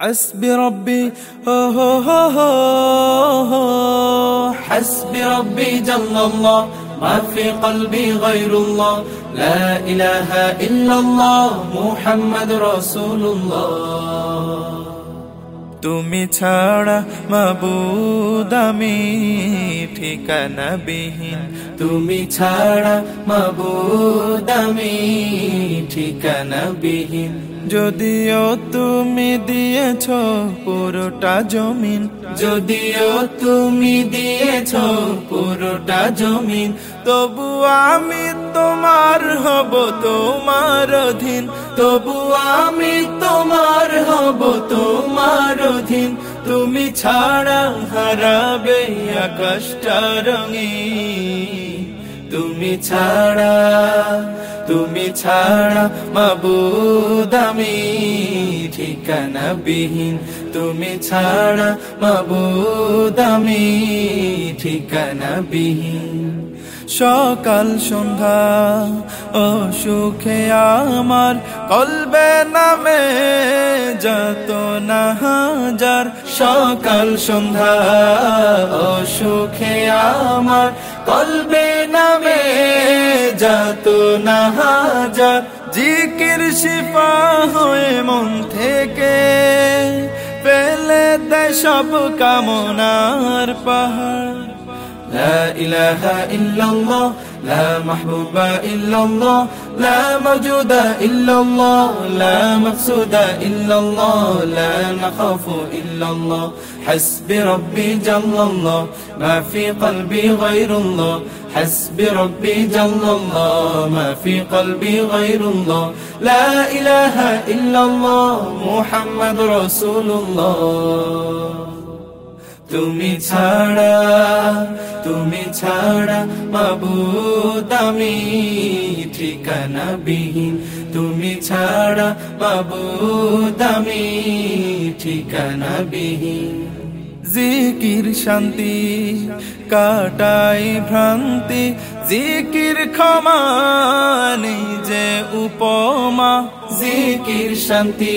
حسبي ربي هو هو هو هو حسبي ربي جل الله ما في قلبي غير الله لا إله إلا الله محمد رسول الله তুমি ছাড়া মাবুদ আমি ঠিকানা বিহীন তুমি ছাড়া মাবুদ আমি ঠিকানা বিহীন যদিও তুমি দিয়েছ পুরোটা জমিন, যদিও তুমি দিয়েছ পুরোটা জমিন, তবু আমি তোমার হব তোমার অধীন, তবু আমি তোমার হব তোমার অধীন, তুমি ছাড়া হারাবে আকাশটা রঙি তুমি ছাড়া তুমি ছাড়া মাবুদ আমি ঠিকানা বিহীন তুমি ছাড়া মাবুদ আমি ঠিকানা বিহীন সকাল, সন্ধ্যা ও সুখে আমার কলবে নামে যত না হাজার। সকাল, সন্ধ্যা ও সুখে আমার কলবে নামে যত না হাজার। জিকির শিফা হয়ে মন থেকে পেলে দেয় সব কামনার পাহাড় لا إله إلا الله لا محبوب إلا الله لا موجود إلا الله لا مقصود إلا الله لا نخاف إلا الله. حسبي ربي جل الله ما في قلبي غير الله. حسبي ربي جل الله ما في قلبي غير الله. لا إله إلا الله محمد رسول الله. তুমি ছাড়া তুমি ছাড়া মাবুদ আমি ঠিকানা বিহীন তুমি ছাড়া মাবুদ আমি ঠিকানা বিহীন জিকির শান্তি কাটাই ভ্রান্তি, জিকির ক্ষমা নিজে উপমা। জিকির শান্তি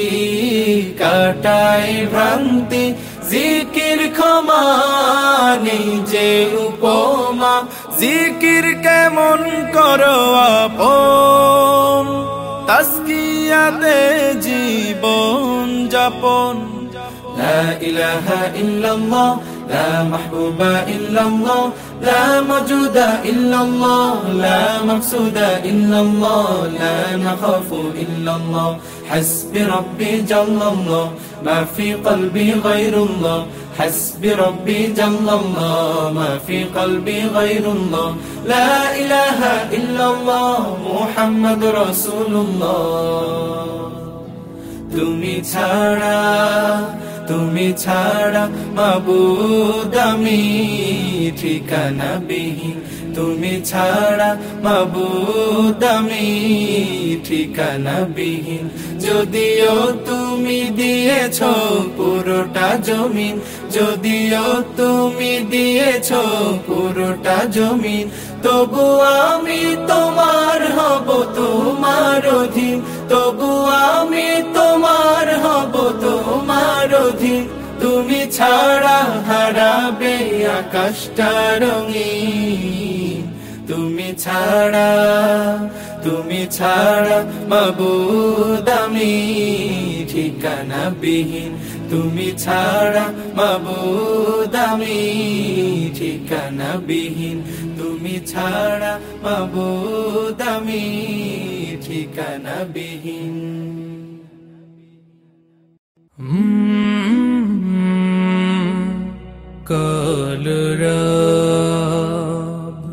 কাটাই ভ্রান্তি জিকির খমানি যে উপমা। জিকির কেমন করো আপন। জীবন যাপন। লা ইলাহা ইল্লাল্লাহ لا محبوب إلا الله لا موجود إلا الله لا مقصود إلا الله لا نخاف إلا الله حسبي ربي جل الله ما في قلبي غير الله حسبي ربي جل الله ما في قلبي غير الله لا إله إلا الله محمد رسول الله তুমি ছাড়া তুমি ছাড়া মাবুদ আমি ঠিকানা বিহীন। তুমি ছাড়া মাবুদ আমি ঠিকানা বিহীন। যদিও তুমি দিয়েছ পুরোটা জমিন, যদিও তুমি দিয়েছ পুরোটা জমিন, তবু আমি তোমার হব তোমার অধীন। তবু ছাড়া হারাবে আকাশটা রঙিন। তুমি ছাড়া তুমি ছাড়া মাবুদ আমি ঠিকানা বিহীন তুমি ছাড়া মাবুদ আমি ঠিকানা বিহীন তুমি ছাড়া মাবুদ আমি ঠিকানা বিহীন কলরা